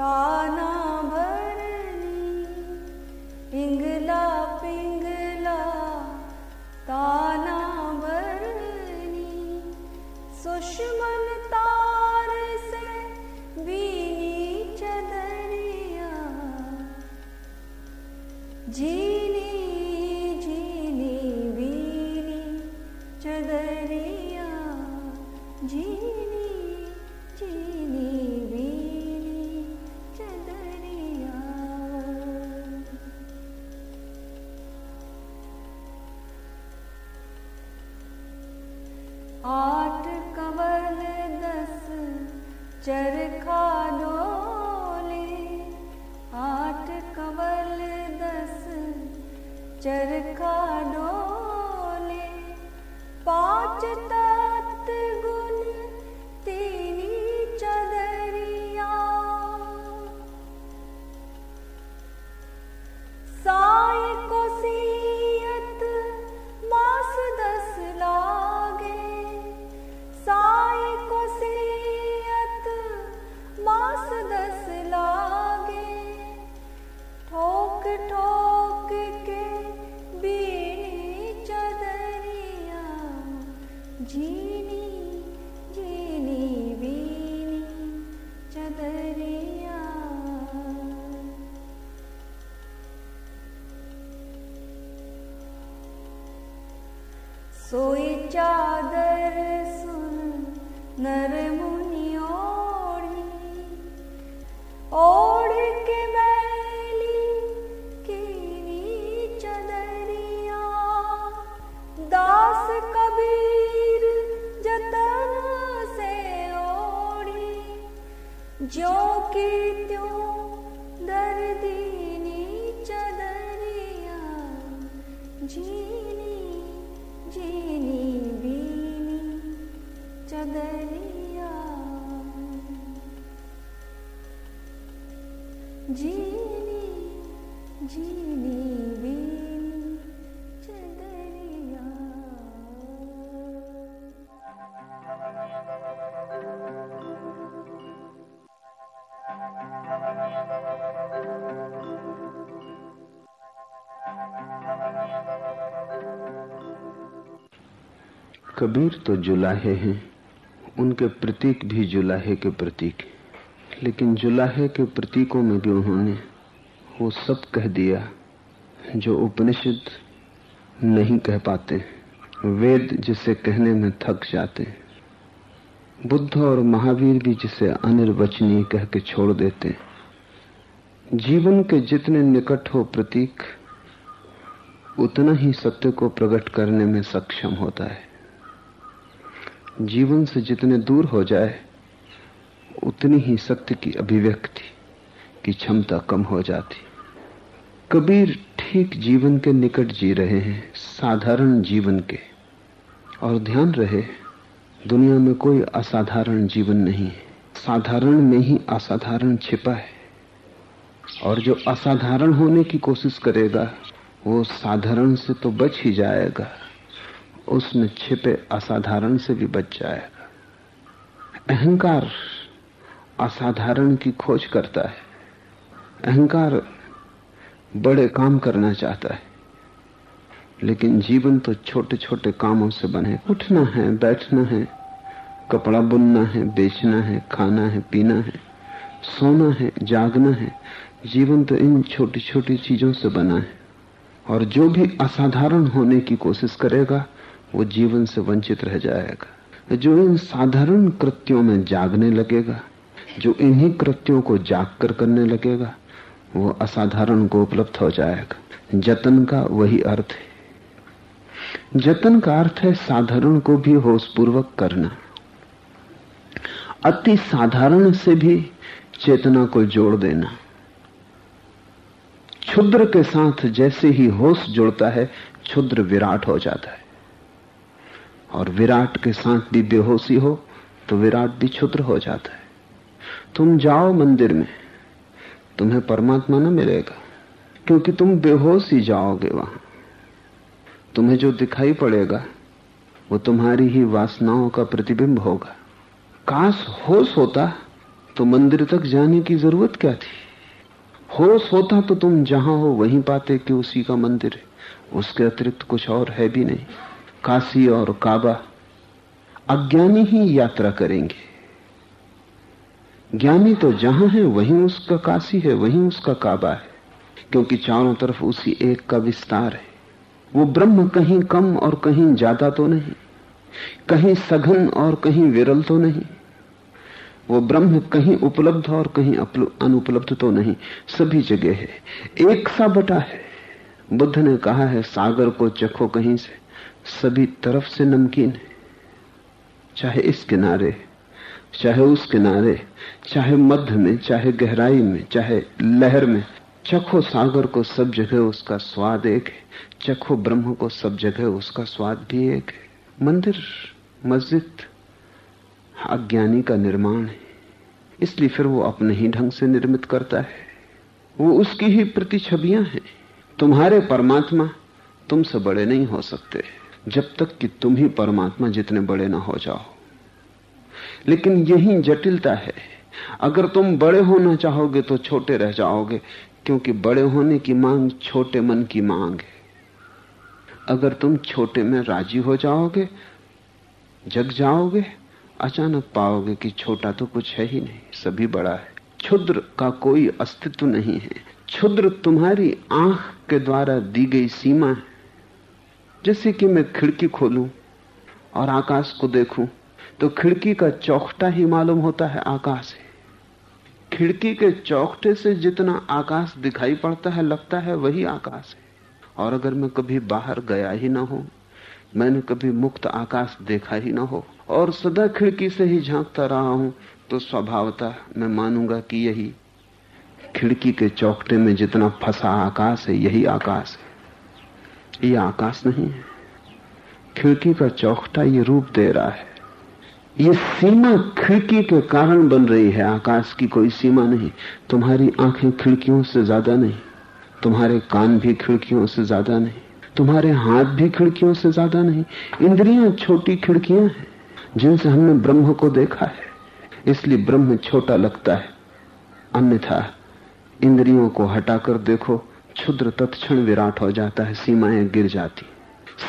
ताना कबीर तो जुलाहे हैं। उनके प्रतीक भी जुलाहे के प्रतीक। लेकिन जुलाहे के प्रतीकों में भी उन्होंने वो सब कह दिया जो उपनिषद नहीं कह पाते। वेद जिसे कहने में थक जाते बुद्ध और महावीर भी जिसे अनिर्वचनीय कह के छोड़ देते जीवन के जितने निकट हो प्रतीक, उतना ही सत्य को प्रकट करने में सक्षम होता है। जीवन से जितने दूर हो जाए, उतनी ही सत्य की अभिव्यक्ति की क्षमता कम हो जाती। कबीर ठीक जीवन के निकट जी रहे हैं, साधारण जीवन के। और ध्यान रहे, दुनिया में कोई असाधारण जीवन नहीं है। साधारण में ही असाधारण छिपा है। और जो असाधारण होने की कोशिश करेगा, वो साधारण से तो बच ही जाएगा। उसमें छिपे असाधारण से भी बच जाएगा अहंकार असाधारण की खोज करता है। अहंकार बड़े काम करना चाहता है। लेकिन जीवन तो छोटे छोटे कामों से बने। उठना है, बैठना है, कपड़ा बुनना है, बेचना है, खाना है, पीना है, सोना है, जागना है। जीवन तो इन छोटी छोटी चीज़ों से बना है। और जो भी असाधारण होने की कोशिश करेगा वो जीवन से वंचित रह जाएगा। जो इन साधारण कृत्यों में जागने लगेगा, जो इन्हीं कृत्यों को जाग कर करने लगेगा, वो असाधारण को उपलब्ध हो जाएगा। जतन का वही अर्थ है। जतन का अर्थ है साधारण को भी होशपूर्वक करना। अति साधारण से भी चेतना को जोड़ देना। क्षुद्र के साथ जैसे ही होश जुड़ता है, क्षुद्र विराट हो जाता है। और विराट के साथ भी बेहोशी हो तो विराट भी क्षुद्र हो जाता है। तुम जाओ मंदिर में। तुम्हें परमात्मा न मिलेगा, क्योंकि तुम बेहोश ही जाओगे वहाँ। तुम्हें जो दिखाई पड़ेगा, वो तुम्हारी ही वासनाओं का प्रतिबिंब होगा। काश होश होता तो मंदिर तक जाने की ज़रूरत क्या थी? होश होता तो तुम जहाँ हो, वहीं पाते कि उसी का मंदिर है। उसके अतिरिक्त कुछ और है भी नहीं। काशी और काबा अज्ञानी ही यात्रा करेंगे। ज्ञानी तो जहाँ है, वहीं उसका काशी है, वहीं उसका काबा है, क्योंकि चारों तरफ़ उसी एक का विस्तार है। वो ब्रह्म कहीं कम और कहीं ज़्यादा तो नहीं, कहीं सघन और कहीं विरल तो नहीं, वो ब्रह्म कहीं उपलब्ध और कहीं अनुपलब्ध तो नहीं, सभी जगह है। एक सा बटा है। बुद्ध ने कहा है, सागर को चखो कहीं से। सभी तरफ़ से नमकीन है। चाहे इस किनारे, चाहे उस किनारे, चाहे मध्य में, चाहे गहराई में, चाहे लहर में, चखो सागर को सब जगह उसका स्वाद एक है, चखो ब्रह्म को सब जगह उसका स्वाद भी एक है। मंदिर, मस्जिद अज्ञानी का निर्माण है। इसलिए फिर वो अपने ही ढंग से निर्मित करता है। वो उसकी ही प्रति छवियाँ हैं। तुम्हारे परमात्मा तुमसे बड़े नहीं हो सकते। जब तक कि तुम ही परमात्मा जितने बड़े ना हो जाओ। लेकिन यही जटिलता है। अगर तुम बड़े होना चाहोगे तो छोटे रह जाओगे, क्योंकि बड़े होने की मांग छोटे मन की मांग है। अगर तुम छोटे में राज़ी हो जाओगे, जग जाओगे, अचानक पाओगे कि छोटा तो कुछ है ही नहीं, सभी बड़ा है। क्षुद्र का कोई अस्तित्व नहीं है। क्षुद्र तुम्हारी आँख के द्वारा दी गई सीमा है। जैसे कि मैं खिड़की खोलूं और आकाश को देखूँ तो खिड़की का चौखटा ही मालूम होता है आकाश है। खिड़की के चौखटे से जितना आकाश दिखाई पड़ता है, लगता है वही आकाश है। और अगर मैं कभी बाहर गया ही ना हो, मैंने कभी मुक्त आकाश देखा ही ना हो, और सदा खिड़की से ही झांकता रहा हूँ तो स्वभावता मैं मानूँगा कि यही खिड़की के चौकटे में जितना फंसा आकाश है, यही आकाश है। ये आकाश नहीं है। खिड़की का चौकटा ये रूप दे रहा है। ये सीमा खिड़की के कारण बन रही है। आकाश की कोई सीमा नहीं। तुम्हारी आँखें खिड़कियों से ज़्यादा नहीं। तुम्हारे कान भी खिड़कियों से ज़्यादा नहीं। तुम्हारे हाथ भी खिड़कियों से ज़्यादा नहीं। इंद्रियाँ छोटी खिड़कियाँ हैं, जिनसे हमने ब्रह्म को देखा है। इसलिए ब्रह्म छोटा लगता है। अन्यथा इंद्रियों को हटाकर देखो। क्षुद्र तत्क्षण विराट हो जाता है, सीमाएँ गिर जाती।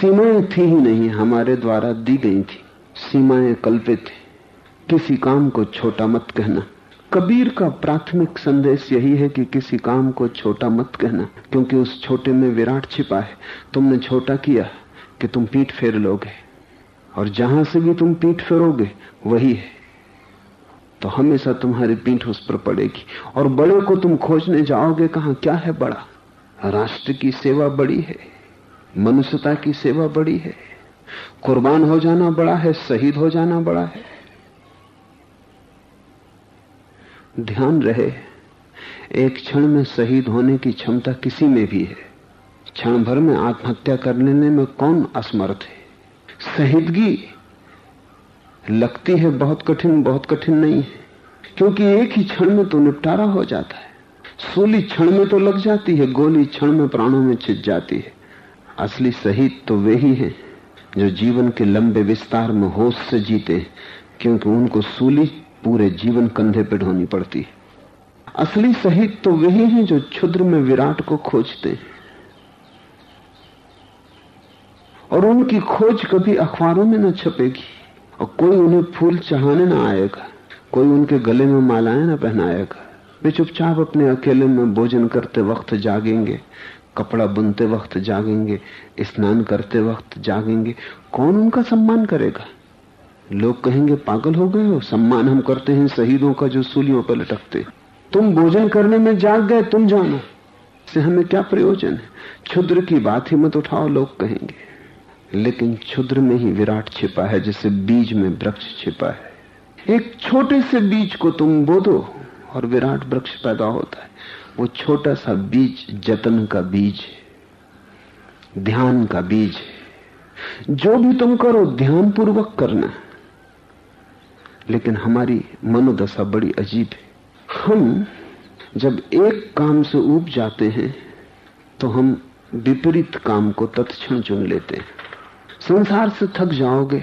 सीमाएँ थी ही नहीं, हमारे द्वारा दी गई थी। सीमाएँ कल्पित थी किसी काम को छोटा मत कहना। कबीर का प्राथमिक संदेश यही है कि किसी काम को छोटा मत कहना, क्योंकि उस छोटे में विराट छिपा है। तुमने छोटा किया कि तुम पीठ फेर लोगे। और जहाँ से भी तुम पीठ फेरोगे, वही है। तो हमेशा तुम्हारी पीठ उस पर पड़ेगी। और बड़े को तुम खोजने जाओगे, कहा? क्या है बड़ा? राष्ट्र की सेवा बड़ी है, मनुष्यता की सेवा बड़ी है, कुर्बान हो जाना बड़ा है, शहीद हो जाना बड़ा है। ध्यान रहे, एक क्षण में शहीद होने की क्षमता किसी में भी है। क्षण भर में आत्महत्या कर लेने में कौन असमर्थ है? शहीदगी लगती है, बहुत कठिन बहुत कठिन नहीं है, क्योंकि एक ही क्षण में तो निपटारा हो जाता है। सूली क्षण में तो लग जाती है, गोली क्षण में प्राणों में छिज जाती है। असली शहीद तो वे ही हैं जो जीवन के लंबे विस्तार में होश से जीते क्योंकि उनको सूली पूरे जीवन कंधे पर ढोनी पड़ती है। असली शहीद तो वही हैं जो क्षुद्र में विराट को खोजते और उनकी खोज कभी अखबारों में न छपेगी, और कोई उन्हें फूल चढ़ाने ना आएगा, कोई उनके गले में मालाएँ ना पहनाएगा। वे चुपचाप अपने अकेले में भोजन करते वक्त जागेंगे, कपड़ा बुनते वक्त जागेंगे, स्नान करते वक्त जागेंगे। कौन उनका सम्मान करेगा? लोग कहेंगे, पागल हो गए हो, सम्मान हम करते हैं शहीदों का जो सूलियों पर लटकते तुम भोजन करने में जाग गए, तुम जानो से हमें क्या प्रयोजन है? क्षुद्र की बात ही मत उठाओ, लोग कहेंगे। लेकिन क्षुद्र में ही विराट छिपा है, जैसे बीज में वृक्ष छिपा है। एक छोटे से बीज को तुम बो दो। और विराट वृक्ष पैदा होता है। वो छोटा सा बीज, जतन का बीज है। ध्यान का बीज है। जो भी तुम करो ध्यान पूर्वक करना लेकिन हमारी मनोदशा बड़ी अजीब है। हम जब एक काम से ऊब जाते हैं तो हम विपरीत काम को तत्क्षण चुन लेते हैं। संसार से थक जाओगे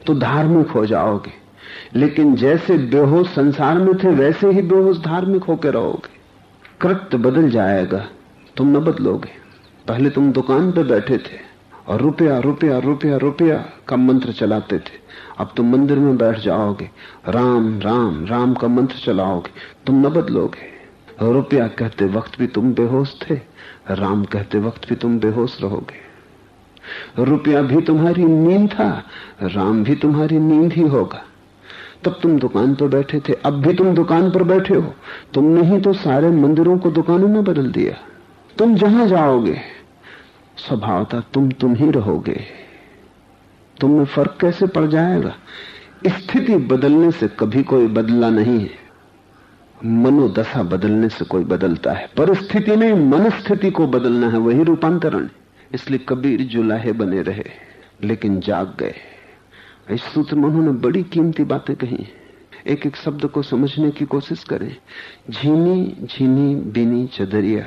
तो धार्मिक हो जाओगे। लेकिन जैसे बेहोश संसार में थे, वैसे ही बेहोश धार्मिक होकर रहोगे। कृत्य बदल जाएगा, तुम न बदलोगे। पहले तुम दुकान पर बैठे थे और रुपया रुपया रुपया रुपया का मंत्र चलाते थे। अब तुम मंदिर में बैठ जाओगे, राम राम राम का मंत्र चलाओगे, तुम न बदलोगे। रुपया कहते वक्त भी तुम बेहोश थे, राम कहते वक्त भी तुम बेहोश रहोगे। रुपया भी तुम्हारी नींद था, राम भी तुम्हारी नींद ही होगा। तब तुम दुकान पर बैठे थे, अब भी तुम दुकान पर बैठे हो। तुमने ही तो सारे मंदिरों को दुकानों में बदल दिया। तुम जहाँ जाओगे, स्वभावता तुम तुम ही रहोगे। तुम में फ़र्क कैसे पड़ जाएगा? स्थिति बदलने से कभी कोई बदला नहीं है। मनोदशा बदलने से कोई बदलता है। परिस्थिति में मनस्थिति को बदलना है, वही रूपांतरण इसलिए कबीर जुलाहे बने रहे, लेकिन जाग गए। इस सूत्र में उन्होंने बड़ी कीमती बातें कही एक एक शब्द को समझने की कोशिश करें। झीनी झीनी, बीनी, चदरिया।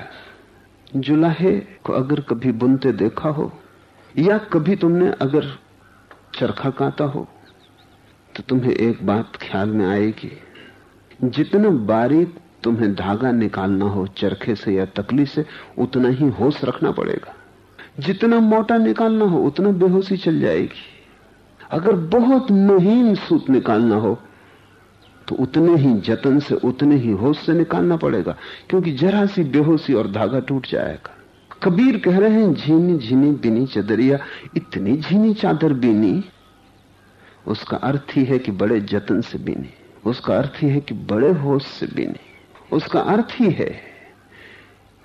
जुलाहे को अगर कभी बुनते देखा हो, या कभी तुमने अगर चरखा काता हो तो तुम्हें एक बात ख्याल में आएगी। जितना बारीक तुम्हें धागा निकालना हो, चरखे से या तकली से, उतना ही होश रखना पड़ेगा। जितना मोटा निकालना हो, उतना बेहोशी चल जाएगी। अगर बहुत महीन सूत निकालना हो तो उतने ही जतन से उतने ही होश से निकालना पड़ेगा, क्योंकि जरा सी बेहोशी और धागा टूट जाएगा। कबीर कह रहे हैं, झीनी झीनी, बिनी चदरिया, इतनी झीनी चादर बीनी, उसका अर्थ ही है कि बड़े जतन से बीनी, उसका अर्थ ही है कि बड़े होश से बीनी, उसका अर्थ ही है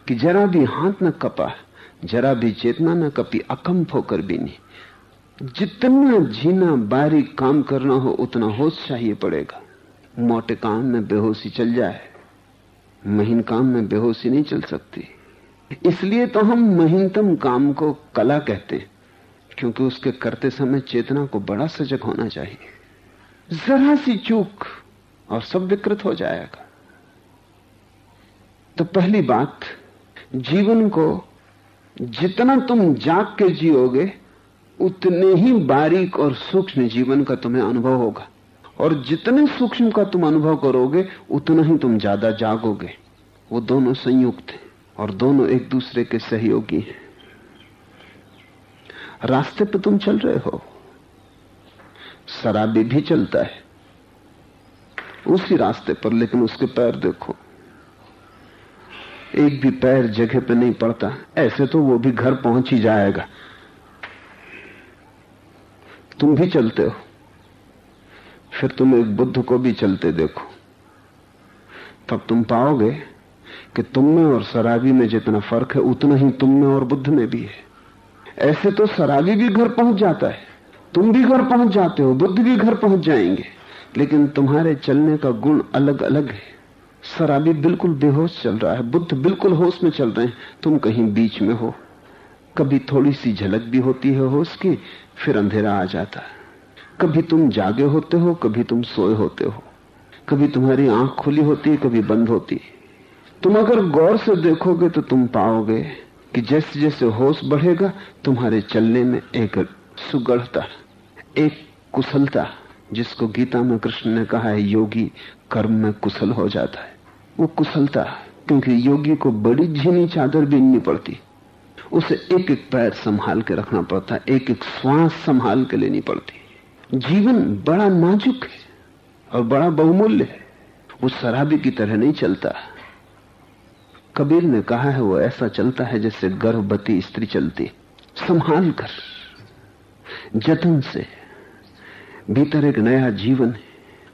कि जरा भी हाथ न कपा, जरा भी चेतना न कपी, अकंप होकर बीनी जितना जीना बारीक काम करना हो, उतना होश चाहिए पड़ेगा। मोटे काम में बेहोशी चल जाए, महीन काम में बेहोशी नहीं चल सकती। इसलिए तो हम महीनतम काम को कला कहते हैं, क्योंकि उसके करते समय चेतना को बड़ा सजग होना चाहिए। जरा सी चूक और सब विकृत हो जाएगा। तो पहली बात, जीवन को जितना तुम जाग के जियोगे उतने ही बारीक और सूक्ष्म जीवन का तुम्हें अनुभव होगा। और जितने सूक्ष्म का तुम अनुभव करोगे, उतना ही तुम ज़्यादा जागोगे। वो दोनों संयुक्त हैं और दोनों एक दूसरे के सहयोगी हैं। रास्ते पर तुम चल रहे हो। शराबी भी चलता है। उसी रास्ते पर, लेकिन उसके पैर देखो। एक भी पैर जगह पे नहीं पड़ता। ऐसे तो वो भी घर पहुँच ही जाएगा। तुम भी चलते हो। फिर तुम एक बुद्ध को भी चलते देखो। तब तुम पाओगे कि तुम में और शराबी में जितना फ़र्क है, उतना ही तुम में और बुद्ध में भी है। ऐसे तो शराबी भी घर पहुँच जाता है। तुम भी घर पहुँच जाते हो, बुद्ध भी घर पहुँच जाएँगे। लेकिन तुम्हारे चलने का गुण अलग अलग है। शराबी बिल्कुल बेहोश चल रहा है, बुद्ध बिल्कुल होश में चल रहे हैं। तुम कहीं बीच में हो। कभी थोड़ी सी झलक भी होती है होश की फिर अंधेरा आ जाता है। कभी तुम जागे होते हो, कभी तुम सोए होते हो। कभी तुम्हारी आँख खुली होती है, कभी बंद होती है। तुम अगर गौर से देखोगे तो तुम पाओगे कि जैसे जैसे होश बढ़ेगा, तुम्हारे चलने में एक सुगढ़ता, एक कुशलता, जिसको गीता में कृष्ण ने कहा है, योगी कर्म में कुशल हो जाता है। वो कुशलता, क्योंकि योगी को बड़ी झीनी चादर बीननी पड़ती। उसे एक एक पैर संभाल के रखना पड़ता है, एक एक श्वास संभाल के लेनी पड़ती जीवन बड़ा नाजुक है और बड़ा बहुमूल्य है। वो शराबी की तरह नहीं चलता। कबीर ने कहा है, वो ऐसा चलता है जैसे गर्भवती स्त्री चलती संभाल कर, जतन से। भीतर एक नया जीवन है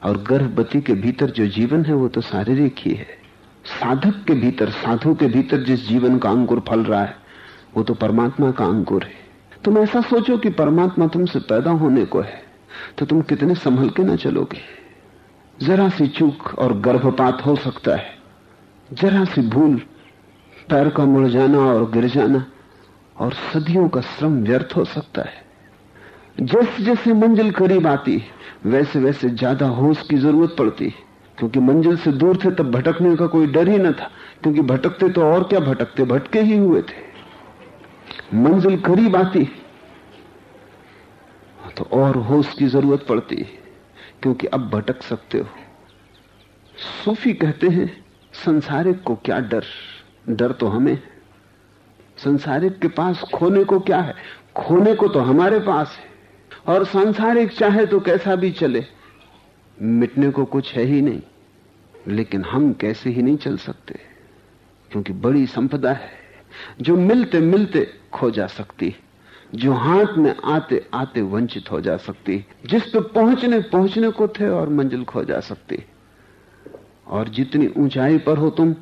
और गर्भवती के भीतर जो जीवन है, वो तो शारीरिक ही है। साधक के भीतर, साधु के भीतर जिस जीवन का अंकुर फल रहा है वो तो परमात्मा का अंकुर है। तुम ऐसा सोचो कि परमात्मा तुमसे पैदा होने को है तो तुम कितने संभल के ना चलोगे। जरा सी चूक और गर्भपात हो सकता है। जरा सी भूल, पैर का मुड़ जाना और गिर जाना, और सदियों का श्रम व्यर्थ हो सकता है। जैसे जैसे मंजिल करीब आती वैसे वैसे ज़्यादा होश की ज़रूरत पड़ती क्योंकि मंजिल से दूर थे तब भटकने का कोई डर ही न था, क्योंकि भटकते तो और क्या भटकते, भटके ही हुए थे। मंजिल करीब आती तो और होश की ज़रूरत पड़ती क्योंकि अब भटक सकते हो। सूफी कहते हैं, संसारिक को क्या डर? डर तो हमें संसारिक के पास खोने को क्या है? खोने को तो हमारे पास है। और सांसारिक चाहे तो कैसा भी चले, मिटने को कुछ है ही नहीं। लेकिन हम कैसे ही नहीं चल सकते, क्योंकि बड़ी संपदा है। जो मिलते मिलते खो जा सकती, जो हाथ में आते आते वंचित हो जा सकती, जिस पे पहुँचने पहुँचने को थे और मंजिल खो जा सकती। और जितनी ऊंचाई पर हो तुम,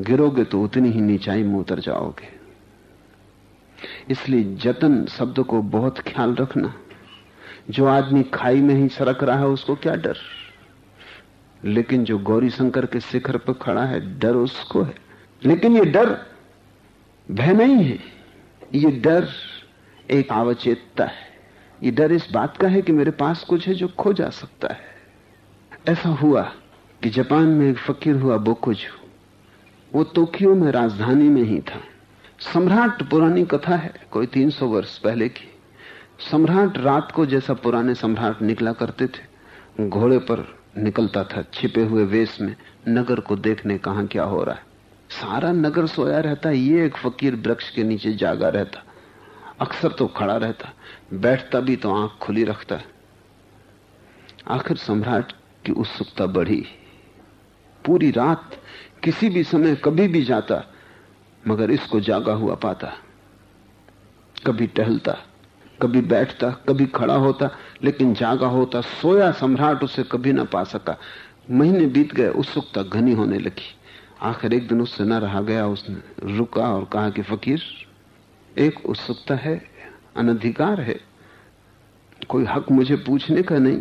गिरोगे तो उतनी ही नीचाई में उतर जाओगे। इसलिए जतन शब्द को बहुत ख्याल रखना। जो आदमी खाई में ही सरक रहा है, उसको क्या डर? लेकिन जो गौरी शंकर के शिखर पर खड़ा है, डर उसको है। लेकिन ये डर भय नहीं है। ये डर एक आवचेतता है। ये डर इस बात का है कि मेरे पास कुछ है जो खो जा सकता है। ऐसा हुआ कि जापान में एक फकीर हुआ बोकुजू। वो टोक्यो में राजधानी में ही था। सम्राट पुरानी कथा है, कोई 300 वर्ष पहले की। सम्राट रात को जैसा पुराने सम्राट निकला करते थे, घोड़े पर निकलता था, छिपे हुए वेश में नगर को देखने कहा क्या हो रहा है। सारा नगर सोया रहता, ये एक फकीर वृक्ष के नीचे जागा रहता, अक्सर तो खड़ा रहता, बैठता भी तो आँख खुली रखता। आखिर सम्राट की उत्सुकता बढ़ी। पूरी रात किसी भी समय कभी भी जाता, मगर इसको जागा हुआ पाता। कभी टहलता, कभी बैठता, कभी खड़ा होता, लेकिन जागा होता, सोया सम्राट उसे कभी ना पा सका। महीने बीत गए, उत्सुकता घनी होने लगी। आखिर एक दिन उससे न रहा गया, उसने रुका और कहा कि फकीर, एक उत्सुकता है, अनधिकार है। कोई हक मुझे पूछने का नहीं,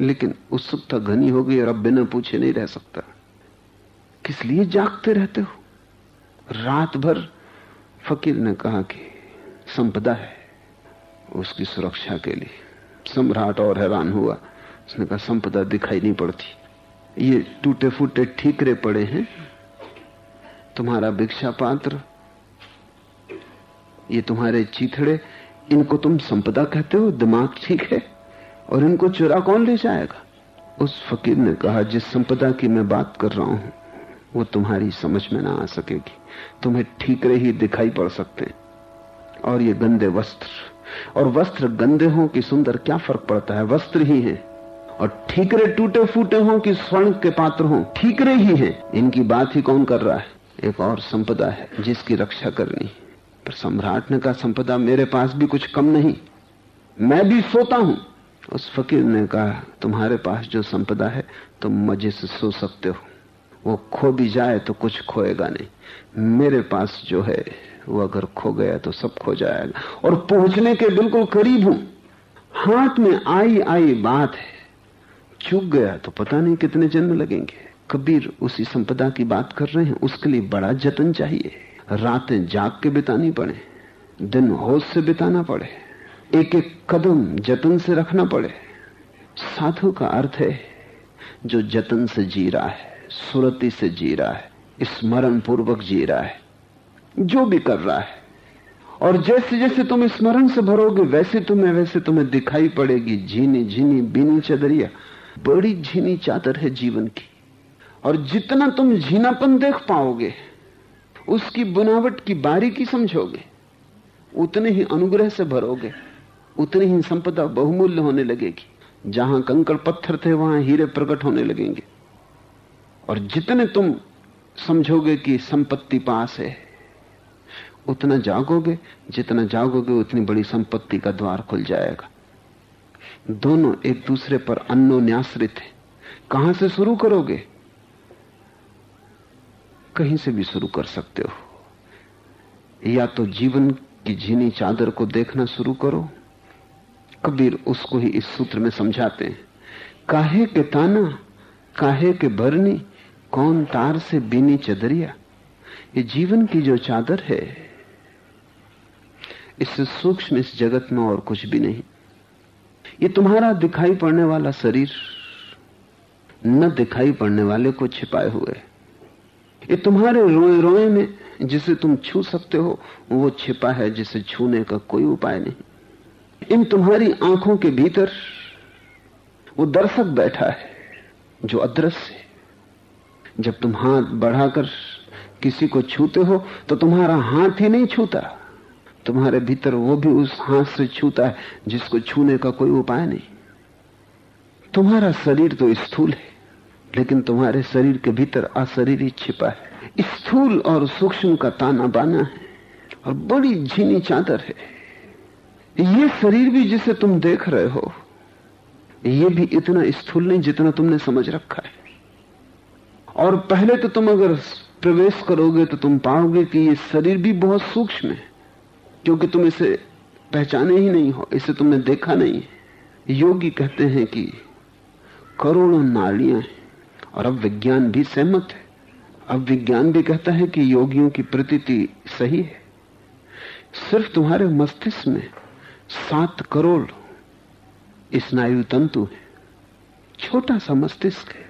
लेकिन उत्सुकता घनी हो गई और अब बिना पूछे नहीं रह सकता। किस लिए जागते रहते हो? रात भर फकीर ने कहा कि संपदा है उसकी सुरक्षा के लिए। सम्राट और हैरान हुआ। उसने कहा, संपदा दिखाई नहीं पड़ती। ये टूटे फूटे ठीकरे पड़े हैं। तुम्हारा भिक्षा पात्र, ये तुम्हारे चीथड़े, इनको तुम संपदा कहते हो, दिमाग ठीक है, और इनको चुरा कौन ले जाएगा? उस फकीर ने कहा, जिस संपदा की मैं बात कर रहा हूँ, वो तुम्हारी समझ में ना आ सकेगी। तुम्हें ठीकरे ही दिखाई पड़ सकते और ये गंदे वस्त्र, और वस्त्र गंदे हों कि सुंदर, क्या फ़र्क पड़ता है? वस्त्र ही है। और ठीकरे टूटे फूटे हों कि स्वर्ण के पात्र हों, ठीकरे ही हैं। इनकी बात ही कौन कर रहा है? एक और संपदा है जिसकी रक्षा करनी। पर सम्राट ने कहा, संपदा मेरे पास भी कुछ कम नहीं। मैं भी सोता हूँ। उस फकीर ने कहा, तुम्हारे पास जो संपदा है, तुम मज़े से सो सकते हो। वो खो भी जाए तो कुछ खोएगा नहीं। मेरे पास जो है, वो अगर खो गया तो सब खो जाएगा। और पहुँचने के बिल्कुल करीब हूँ। हाथ में आई आई बात है। चूक गया तो पता नहीं कितने जन्म लगेंगे। कबीर उसी संपदा की बात कर रहे हैं, उसके लिए बड़ा जतन चाहिए। रातें जाग के बितानी पड़े, दिन होश से बिताना पड़े एक एक कदम जतन से रखना पड़े। साधु का अर्थ है, जो जतन से जी रहा है, सुरति से जी रहा है स्मरण पूर्वक जी रहा है, जो भी कर रहा है। और जैसे जैसे तुम स्मरण से भरोगे, वैसे तुम्हें वैसे तुम्हें दिखाई पड़ेगी झीनी झीनी बीनी चदरिया, बड़ी झीनी चादर है जीवन की। और जितना तुम झीनापन देख पाओगे, उसकी बनावट की बारीकी समझोगे, उतने ही अनुग्रह से भरोगे, उतनी ही संपदा बहुमूल्य होने लगेगी। जहाँ कंकड़ पत्थर थे, वहाँ हीरे प्रकट होने लगेंगे। और जितने तुम समझोगे कि संपत्ति पास है, उतना जागोगे, जितना जागोगे, उतनी बड़ी संपत्ति का द्वार खुल जाएगा। दोनों एक दूसरे पर अन्योन्याश्रित हैं। कहाँ से शुरू करोगे? कहीं से भी शुरू कर सकते हो। या तो जीवन की झीनी चादर को देखना शुरू करो। कबीर उसको ही इस सूत्र में समझाते हैं। काहे के ताना, काहे के भरनी कौन तार से बीनी चदरिया? ये जीवन की जो चादर है इससे सूक्ष्म इस जगत में और कुछ भी नहीं। ये तुम्हारा दिखाई पड़ने वाला शरीर, न दिखाई पड़ने वाले को छिपाए हुए। ये तुम्हारे रोए रोए में जिसे तुम छू सकते हो, वो छिपा है जिसे छूने का कोई उपाय नहीं। इन तुम्हारी आँखों के भीतर वो दर्शक बैठा है, जो अदृश्य जब तुम हाथ बढ़ाकर किसी को छूते हो तो तुम्हारा हाथ ही नहीं छूता। तुम्हारे भीतर वो भी उस हाथ से छूता है जिसको छूने का कोई उपाय नहीं। तुम्हारा शरीर तो स्थूल है। लेकिन तुम्हारे शरीर के भीतर अशरीर छिपा है। स्थूल और सूक्ष्म का ताना बाना है और बड़ी झीनी चादर है। ये शरीर भी जिसे तुम देख रहे हो, ये भी इतना स्थूल नहीं जितना तुमने समझ रखा है। और पहले तो तुम अगर प्रवेश करोगे तो तुम पाओगे कि ये शरीर भी बहुत सूक्ष्म है, क्योंकि तुम इसे पहचाने ही नहीं हो, इसे तुमने देखा नहीं योगी कहते हैं कि करोड़ों नाड़ियाँ हैं। और अब विज्ञान भी सहमत है। अब विज्ञान भी कहता है कि योगियों की प्रतीति सही है। सिर्फ़ तुम्हारे मस्तिष्क में सात करोड़ स्नायु तंतु है। छोटा सा मस्तिष्क है।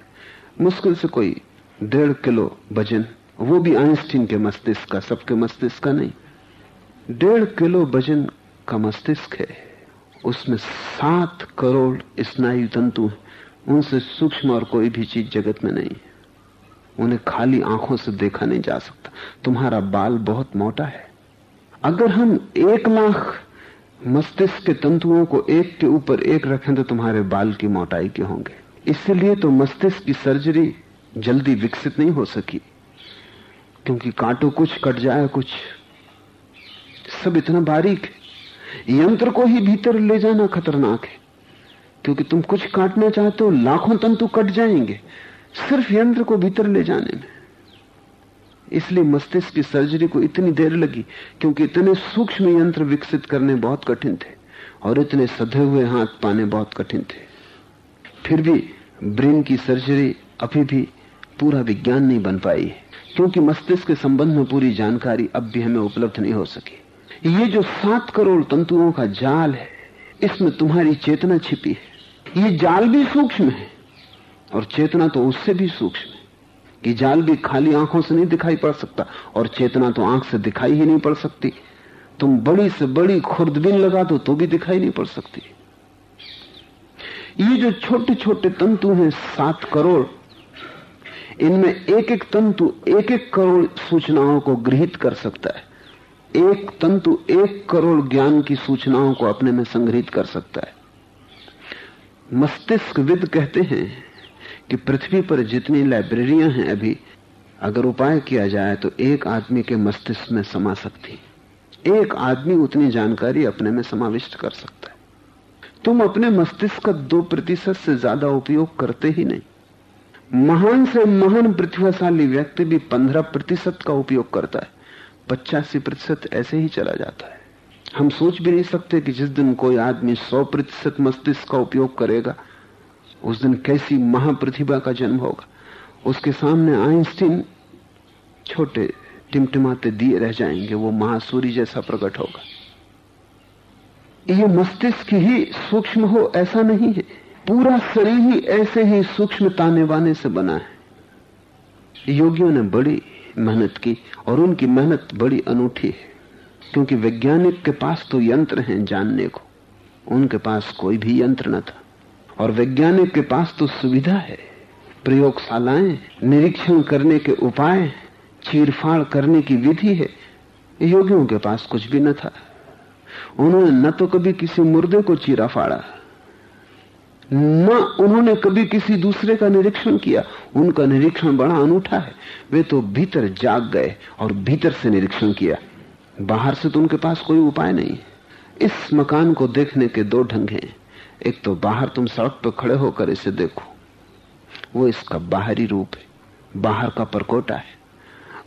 मुश्किल से कोई डेढ़ किलो वज़न। वो भी आइंस्टीन के मस्तिष्क का, सबके मस्तिष्क का नहीं। डेढ़ किलो वज़न का मस्तिष्क है। उसमें सात करोड़ स्नायु तंतु हैं। उनसे सूक्ष्म और कोई भी चीज़ जगत में नहीं है। उन्हें खाली आँखों से देखा नहीं जा सकता। तुम्हारा बाल बहुत मोटा है। अगर हम एक लाख मस्तिष्क के तंतुओं को एक के ऊपर एक रखें तो तुम्हारे बाल की मोटाई के होंगे। इसलिए तो मस्तिष्क की सर्जरी जल्दी विकसित नहीं हो सकी। क्योंकि कांटो कुछ कट जाए, कुछ सब इतना बारीक है। यंत्र को ही भीतर ले जाना खतरनाक है। क्योंकि तुम कुछ काटना चाहते हो, लाखों तंतु कट जाएँगे, सिर्फ़ यंत्र को भीतर ले जाने में। इसलिए मस्तिष्क की सर्जरी को इतनी देर लगी, क्योंकि इतने सूक्ष्म यंत्र विकसित करने बहुत कठिन थे, और इतने सधे हुए हाथ पाने बहुत कठिन थे। फिर भी ब्रेन की सर्जरी अभी भी पूरा विज्ञान नहीं बन पाई है, क्योंकि मस्तिष्क के संबंध में पूरी जानकारी अब भी हमें उपलब्ध नहीं हो सकी। ये जो सात करोड़ तंतुओं का जाल है, इसमें तुम्हारी चेतना छिपी है। ये जाल भी सूक्ष्म है और चेतना तो उससे भी सूक्ष्म है कि जाल भी खाली आँखों से नहीं दिखाई पड़ सकता और चेतना तो आँख से दिखाई ही नहीं पड़ सकती। तुम बड़ी से बड़ी खुर्दबीन लगा दो तो भी दिखाई नहीं पड़ सकती। ये जो छोटे छोटे तंतु हैं, सात करोड़, इनमें एक एक तंतु एक एक करोड़ सूचनाओं को गृहित कर सकता है। एक तंतु एक करोड़ ज्ञान की सूचनाओं को अपने में संग्रहित कर सकता है। मस्तिष्क विद कहते हैं कि पृथ्वी पर जितनी लाइब्रेरियाँ हैं अभी, अगर उपाय किया जाए तो एक आदमी के मस्तिष्क में समा सकती एक आदमी उतनी जानकारी अपने में समाविष्ट कर सकता है। तुम अपने मस्तिष्क का दो प्रतिशत से ज़्यादा उपयोग करते ही नहीं। महान से महान प्रतिभाशाली व्यक्ति भी पंद्रह प्रतिशत का उपयोग करता है, पचासी प्रतिशत ऐसे ही चला जाता है। हम सोच भी नहीं सकते कि जिस दिन कोई आदमी सौ प्रतिशत मस्तिष्क का उपयोग करेगा, उस दिन कैसी महाप्रतिभा का जन्म होगा। उसके सामने आइंस्टीन छोटे टिमटिमाते दिए रह जाएँगे, वो महासूरी जैसा प्रकट होगा। ये मस्तिष्क ही सूक्ष्म हो, ऐसा नहीं है। पूरा शरीर ही ऐसे ही सूक्ष्म ताने बाने से बना है। योगियों ने बड़ी मेहनत की और उनकी मेहनत बड़ी अनूठी है। क्योंकि वैज्ञानिक के पास तो यंत्र हैं जानने को। उनके पास कोई भी यंत्र न था। और वैज्ञानिक के पास तो सुविधा है। प्रयोगशालाएँ, निरीक्षण करने के उपाय चीरफाड़ करने की विधि है। योगियों के पास कुछ भी न था। उन्होंने न तो कभी किसी मुर्दे को चीरा फाड़ा। न उन्होंने कभी किसी दूसरे का निरीक्षण किया। उनका निरीक्षण बड़ा अनूठा है। वे तो भीतर जाग गए और भीतर से निरीक्षण किया। बाहर से तो उनके पास कोई उपाय नहीं। इस मकान को देखने के दो ढंग हैं। एक तो बाहर तुम सड़क पर खड़े होकर इसे देखो। वो इसका बाहरी रूप है। बाहर का परकोटा है।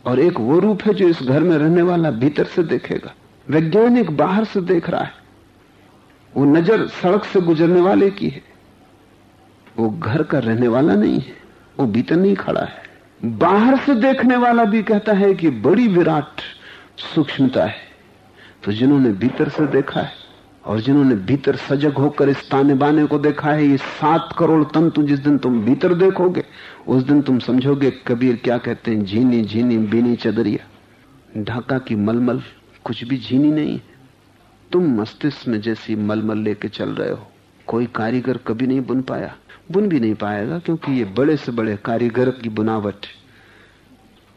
और एक वो रूप है जो इस घर में रहने वाला भीतर से देखेगा। वैज्ञानिक बाहर से देख रहा है। वो नज़र सड़क से गुजरने वाले की है। वो घर का रहने वाला नहीं है। वो भीतर नहीं खड़ा है। बाहर से देखने वाला भी कहता है कि बड़ी विराट सूक्ष्मता है। तो जिन्होंने भीतर से देखा है और जिन्होंने भीतर सजग होकर इस ताने बाने को देखा है, ये सात करोड़ तंतु जिस दिन तुम भीतर देखोगे, उस दिन तुम समझोगे, कबीर क्या कहते हैं, झीनी झीनी, बीनी चदरिया। ढाका की मलमल कुछ भी झीनी नहीं है। तुम मस्तिष्क में जैसी मलमल लेके चल रहे हो। कोई कारीगर कभी नहीं बुन पाया। बुन भी नहीं पाएगा क्योंकि ये बड़े से बड़े कारीगर की बुनावट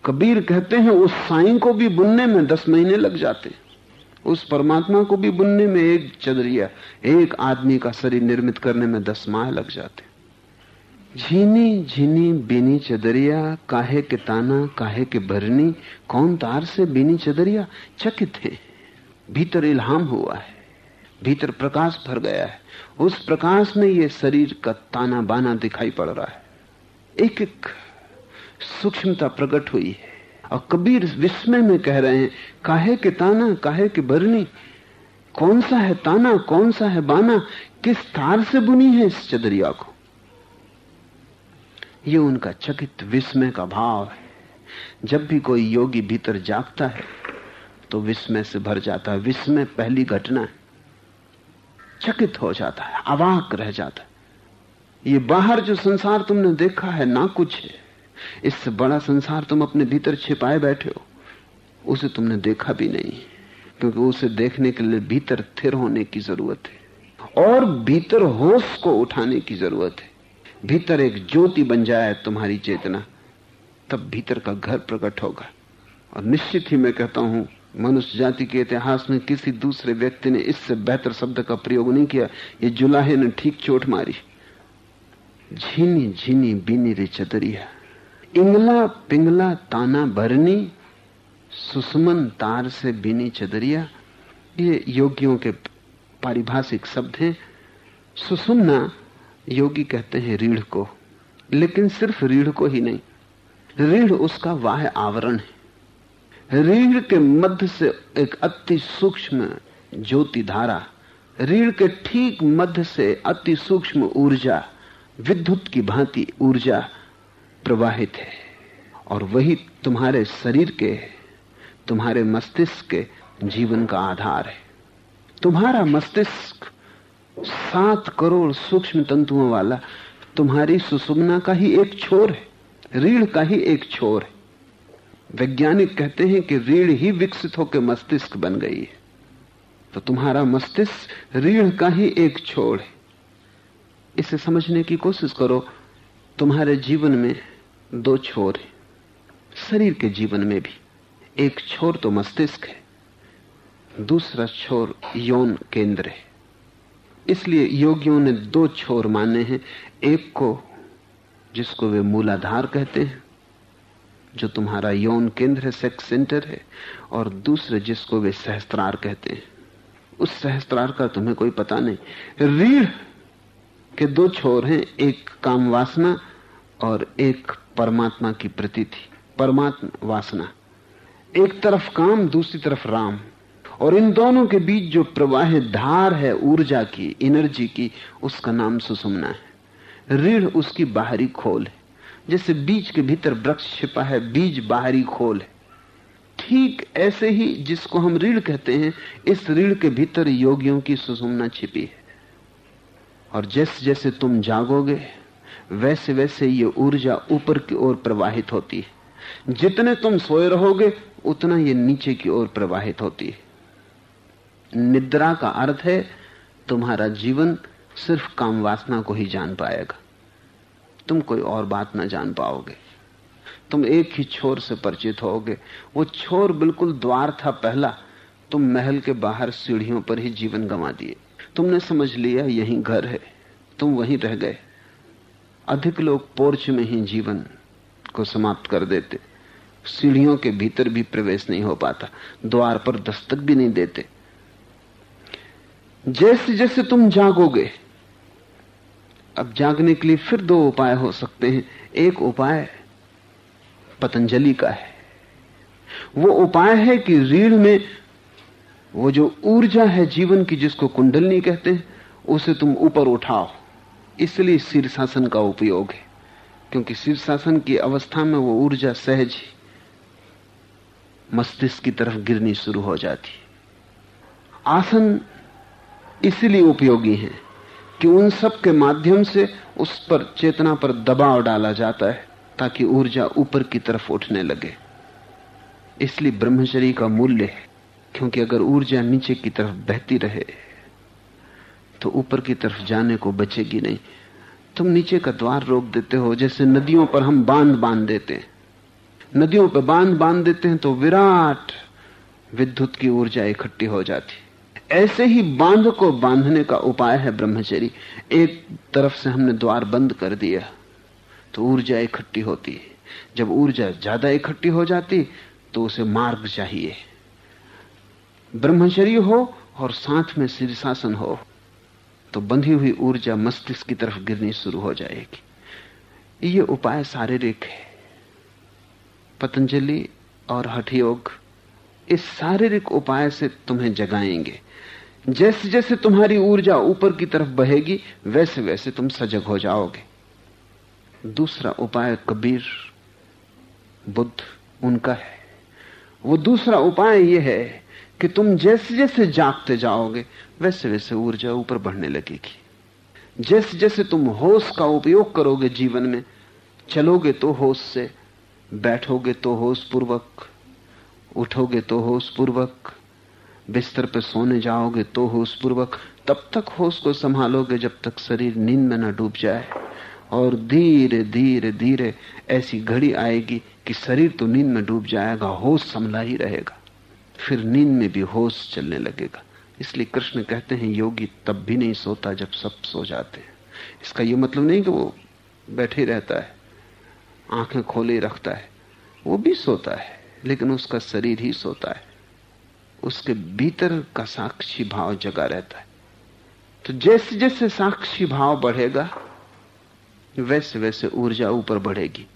कबीर कहते हैं, उस साई को भी बुनने में दस महीने लग जाते। उस परमात्मा को भी बुनने में एक चदरिया, एक आदमी का शरीर निर्मित करने में दस माह लग जाते। झीनी झीनी, बीनी चदरिया, काहे के ताना, काहे के भरनी, कौन तार से बीनी चदरिया? चकित है। भीतर इल्हाम हुआ है। भीतर प्रकाश भर गया है। उस प्रकाश में ये शरीर का ताना बाना दिखाई पड़ रहा है। एक एक सूक्ष्मता प्रकट हुई है। और कबीर विस्मय में कह रहे हैं, काहे के ताना, काहे के भरनी कौन सा है ताना, कौन सा है बाना? किस तार से बुनी है इस चदरिया को? ये उनका चकित विस्मय का भाव है। जब भी कोई योगी भीतर जागता है तो विस्मय से भर जाता है। विस्मय पहली घटना है। चकित हो जाता है, अवाक रह जाता है। ये बाहर जो संसार तुमने देखा है, ना कुछ है। इससे बड़ा संसार तुम अपने भीतर छिपाए बैठे हो। उसे तुमने देखा भी नहीं, क्योंकि उसे देखने के लिए भीतर थिर होने की ज़रूरत है और भीतर होश को उठाने की ज़रूरत है। भीतर एक ज्योति बन जाए तुम्हारी चेतना, तब भीतर का घर प्रकट होगा। और निश्चित ही मैं कहता हूँ, मनुष्य जाति के इतिहास में किसी दूसरे व्यक्ति ने इससे बेहतर शब्द का प्रयोग नहीं किया। ये जुलाहे ने ठीक चोट मारी। झीनी झीनी बीनी रे चतरिया इंगला पिंगला ताना भरनी, सुषमन तार से बीनी चदरिया। ये योगियों के पारिभाषिक शब्द हैं। सुसुमना योगी कहते हैं रीढ़ को, लेकिन सिर्फ़ रीढ़ को ही नहीं। रीढ़ उसका वाह आवरण है। रीढ़ के मध्य से एक अति सूक्ष्म ज्योति धारा, रीढ़ के ठीक मध्य से अति सूक्ष्म ऊर्जा, विद्युत की भांति ऊर्जा प्रवाहित है और वही तुम्हारे शरीर के, तुम्हारे मस्तिष्क के जीवन का आधार है। तुम्हारा मस्तिष्क सात करोड़ सूक्ष्म तंतुओं वाला, तुम्हारी सुषुम्ना का ही एक छोर है, रीढ़ का ही एक छोर है। वैज्ञानिक कहते हैं कि रीढ़ ही विकसित होकर मस्तिष्क बन गई है। तो तुम्हारा मस्तिष्क रीढ़ का ही एक छोर है। इसे समझने की कोशिश करो, तुम्हारे जीवन में दो छोर है। शरीर के जीवन में भी एक छोर तो मस्तिष्क है, दूसरा छोर यौन केंद्र है। इसलिए योगियों ने दो छोर माने हैं, एक को जिसको वे मूलाधार कहते हैं, जो तुम्हारा यौन केंद्र है सेक्स सेंटर है, और दूसरे जिसको वे सहस्त्रार कहते हैं। उस सहस्त्रार का तुम्हें कोई पता नहीं। रीढ़ के दो छोर हैं, एक काम वासना और एक परमात्मा की प्रतीति परमात्मा वासना। एक तरफ़ काम, दूसरी तरफ़ राम। और इन दोनों के बीच जो प्रवाह धार है, ऊर्जा की एनर्जी की, उसका नाम सुसुमना है। रीढ़ उसकी बाहरी खोल है। जैसे बीज के भीतर वृक्ष छिपा है, बीज बाहरी खोल है। ठीक ऐसे ही जिसको हम रीढ़ कहते हैं, इस रीढ़ के भीतर योगियों की सुसुमना छिपी है। और जैसे जैसे तुम जागोगे वैसे वैसे ये ऊर्जा ऊपर की ओर प्रवाहित होती है। जितने तुम सोए रहोगे, उतना ये नीचे की ओर प्रवाहित होती है। निद्रा का अर्थ है, तुम्हारा जीवन सिर्फ़ काम वासना को ही जान पाएगा। तुम कोई और बात ना जान पाओगे। तुम एक ही छोर से परिचित होगे। वो छोर बिल्कुल द्वार था पहला। तुम महल के बाहर सीढ़ियों पर ही जीवन गंवा दिए। तुमने समझ लिया यही घर है। तुम वहीं रह गए। अधिक लोग पोर्च में ही जीवन को समाप्त कर देते। सीढ़ियों के भीतर भी प्रवेश नहीं हो पाता, द्वार पर दस्तक भी नहीं देते। जैसे जैसे तुम जागोगे, अब जागने के लिए फिर दो उपाय हो सकते हैं। एक उपाय पतंजलि का है। वो उपाय है कि रीढ़ में वो जो ऊर्जा है जीवन की जिसको कुंडलनी कहते हैं, उसे तुम ऊपर उठाओ। इसलिए शीर्षासन का उपयोग है, क्योंकि शीर्षासन की अवस्था में वो ऊर्जा सहज मस्तिष्क की तरफ़ गिरनी शुरू हो जाती आसन इसलिए उपयोगी है कि उन सब के माध्यम से उस पर चेतना पर दबाव डाला जाता है, ताकि ऊर्जा ऊपर की तरफ़ उठने लगे। इसलिए ब्रह्मचरी का मूल्य है, क्योंकि अगर ऊर्जा नीचे की तरफ़ बहती रहे तो ऊपर की तरफ़ जाने को बचेगी नहीं। तुम नीचे का द्वार रोक देते हो, जैसे नदियों पर हम बाँध बाँध देते हैं। नदियों पर बाँध बाँध देते हैं तो विराट विद्युत की ऊर्जा इकट्ठी हो जाती। ऐसे ही बाँध को बांधने का उपाय है ब्रह्मचरी। एक तरफ़ से हमने द्वार बंद कर दिया तो ऊर्जा इकट्ठी होती है। जब ऊर्जा ज़्यादा इकट्ठी हो जाती तो उसे मार्ग चाहिए। ब्रह्मचरी हो और साथ में शीर्षासन हो। तो बंधी हुई ऊर्जा मस्तिष्क की तरफ़ गिरनी शुरू हो जाएगी। ये उपाय शारीरिक है। पतंजलि और हठयोग इस शारीरिक उपाय से तुम्हें जगाएँगे। जैसे जैसे तुम्हारी ऊर्जा ऊपर की तरफ़ बहेगी वैसे वैसे तुम सजग हो जाओगे। दूसरा उपाय कबीर, बुद्ध उनका है। वो दूसरा उपाय यह है कि तुम जैसे जैसे जागते जाओगे वैसे वैसे ऊर्जा ऊपर बढ़ने लगेगी। जैसे जैसे तुम होश का उपयोग करोगे जीवन में, चलोगे तो होश से, बैठोगे तो होश पूर्वक, उठोगे तो होश पूर्वक, बिस्तर पर सोने जाओगे तो होश पूर्वक, तब तक होश को संभालोगे जब तक शरीर नींद में न डूब जाए। और धीरे धीरे धीरे ऐसी घड़ी आएगी कि शरीर तो नींद में डूब जाएगा, होश संभला ही रहेगा। फिर नींद में भी होश चलने लगेगा। इसलिए कृष्ण कहते हैं, योगी तब भी नहीं सोता जब सब सो जाते हैं। इसका यह मतलब नहीं कि वो बैठे रहता है, आँखें खोले रखता है, वो भी सोता है, लेकिन उसका शरीर ही सोता है। उसके भीतर का साक्षी भाव जगा रहता है। तो जैसे जैसे साक्षी भाव बढ़ेगा, वैसे वैसे ऊर्जा ऊपर बढ़ेगी।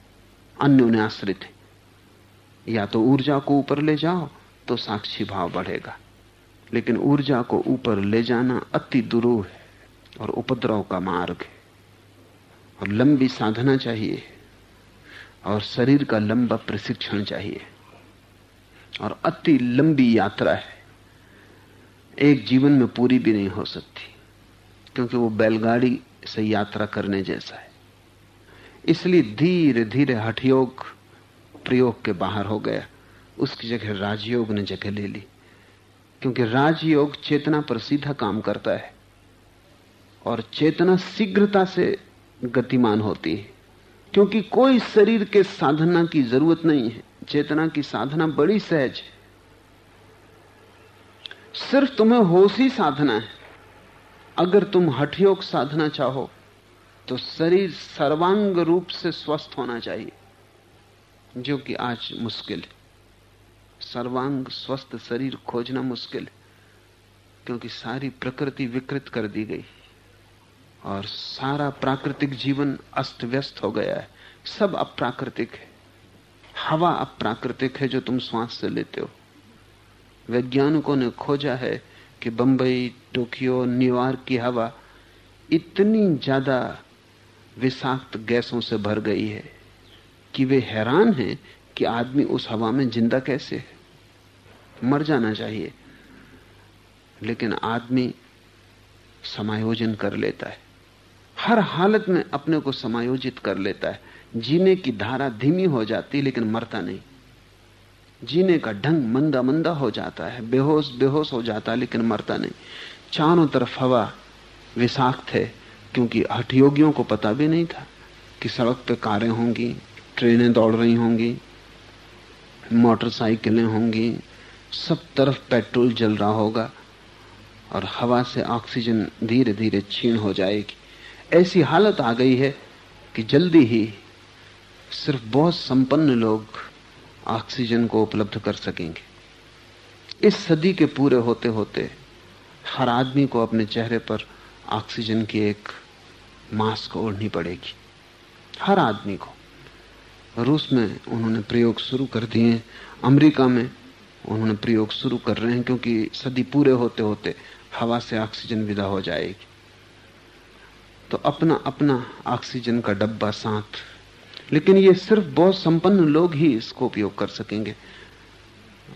अन्य उन्हें आश्रित है। या तो ऊर्जा को ऊपर ले जाओ तो साक्षी भाव बढ़ेगा। लेकिन ऊर्जा को ऊपर ले जाना अति दुरूह है और उपद्रव का मार्ग है। और लंबी साधना चाहिए और शरीर का लंबा प्रशिक्षण चाहिए। और अति लंबी यात्रा है। एक जीवन में पूरी भी नहीं हो सकती, क्योंकि वो बैलगाड़ी से यात्रा करने जैसा है। इसलिए धीरे धीरे हठयोग प्रयोग के बाहर हो गया। उसकी जगह राजयोग ने जगह ले ली। क्योंकि राजयोग चेतना पर सीधा काम करता है और चेतना शीघ्रता से गतिमान होती है। क्योंकि कोई शरीर के साधना की ज़रूरत नहीं है, चेतना की साधना बड़ी सहज है। सिर्फ़ तुम्हें होश ही साधना है। अगर तुम हठयोग साधना चाहो तो शरीर सर्वांग रूप से स्वस्थ होना चाहिए, जो कि आज मुश्किल है। सर्वांग स्वस्थ शरीर खोजना मुश्किल है, क्योंकि सारी प्रकृति विकृत कर दी गई। और सारा प्राकृतिक जीवन अस्त व्यस्त हो गया है। सब अप्राकृतिक है। हवा अप्राकृतिक है जो तुम श्वास से लेते हो। वैज्ञानिकों ने खोजा है कि बंबई, टोक्यो, न्यूयॉर्क की हवा इतनी ज़्यादा विषाक्त गैसों से भर गई है कि वे हैरान हैं कि आदमी उस हवा में ज़िंदा कैसे है। मर जाना चाहिए। लेकिन आदमी समायोजन कर लेता है। हर हालत में अपने को समायोजित कर लेता है। जीने की धारा धीमी हो जाती लेकिन मरता नहीं। जीने का ढंग मंदा मंदा हो जाता है। बेहोश बेहोश हो जाता है, लेकिन मरता नहीं। चारों तरफ़ हवा विषाक्त है, क्योंकि हठयोगियों को पता भी नहीं था कि सड़क पे कारें होंगी, ट्रेनें दौड़ रही होंगी, मोटरसाइकिलें होंगी सब तरफ़ पेट्रोल जल रहा होगा और हवा से ऑक्सीजन धीरे धीरे छीण हो जाएगी। ऐसी हालत आ गई है कि जल्दी ही सिर्फ़ बहुत संपन्न लोग ऑक्सीजन को उपलब्ध कर सकेंगे। इस सदी के पूरे होते होते हर आदमी को अपने चेहरे पर ऑक्सीजन की एक मास्क ओढ़नी पड़ेगी। हर आदमी को। रूस में उन्होंने प्रयोग शुरू कर दिए अमेरिका में उन्होंने प्रयोग शुरू कर रहे हैं क्योंकि सदी पूरे होते होते हवा से ऑक्सीजन विदा हो जाएगी। तो अपना अपना ऑक्सीजन का डब्बा साथ। लेकिन ये सिर्फ़ बहुत संपन्न लोग ही इसको उपयोग कर सकेंगे।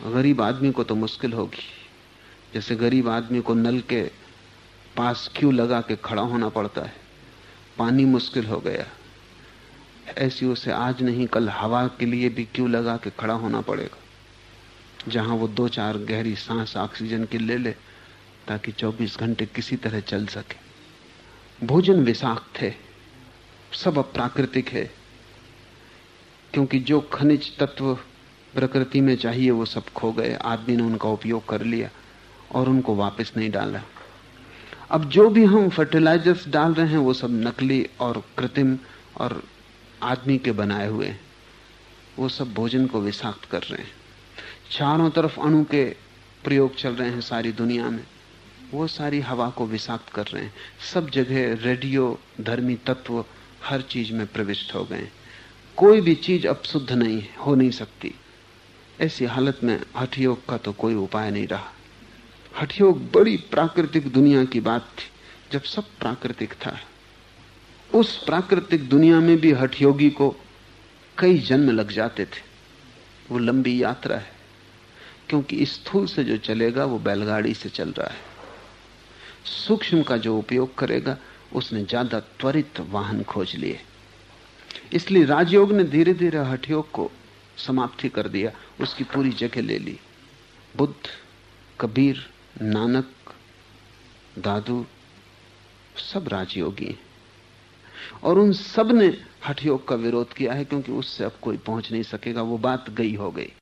गरीब आदमी को तो मुश्किल होगी। जैसे गरीब आदमी को नल के पास क्यू लगा के खड़ा होना पड़ता है? पानी मुश्किल हो गया। ऐसी उसे आज नहीं, कल हवा के लिए भी क्यू लगा के खड़ा होना पड़ेगा? जहाँ वो दो चार गहरी सांस ऑक्सीजन की ले ले, ताकि 24 घंटे किसी तरह चल सके। भोजन विषाक्त है सब अप्राकृतिक है। क्योंकि जो खनिज तत्व प्रकृति में चाहिए, वो सब खो गए। आदमी ने उनका उपयोग कर लिया और उनको वापस नहीं डाला। अब जो भी हम फर्टिलाइजर्स डाल रहे हैं, वो सब नकली और कृत्रिम और आदमी के बनाए हुए हैं। वो सब भोजन को विषाक्त कर रहे हैं। चारों तरफ़ अणु के प्रयोग चल रहे हैं सारी दुनिया में। वो सारी हवा को विषाक्त कर रहे हैं। सब जगह रेडियो, धर्मी तत्व हर चीज़ में प्रविष्ट हो गए कोई भी चीज़ अब शुद्ध नहीं हो नहीं सकती। ऐसी हालत में हठयोग का तो कोई उपाय नहीं रहा। हठयोग बड़ी प्राकृतिक दुनिया की बात थी, जब सब प्राकृतिक था। उस प्राकृतिक दुनिया में भी हठयोगी को कई जन्म लग जाते थे। वो लंबी यात्रा है। क्योंकि स्थूल से जो चलेगा वो बैलगाड़ी से चल रहा है। सूक्ष्म का जो उपयोग करेगा, उसने ज़्यादा त्वरित वाहन खोज लिए। इसलिए राजयोग ने धीरे धीरे हठयोग को समाप्ति कर दिया, उसकी पूरी जगह ले ली। बुद्ध, कबीर, नानक, दादू, सब राजयोगी हैं। और उन सबने हठयोग का विरोध किया है, क्योंकि उससे अब कोई पहुँच नहीं सकेगा, वो बात गई हो गई।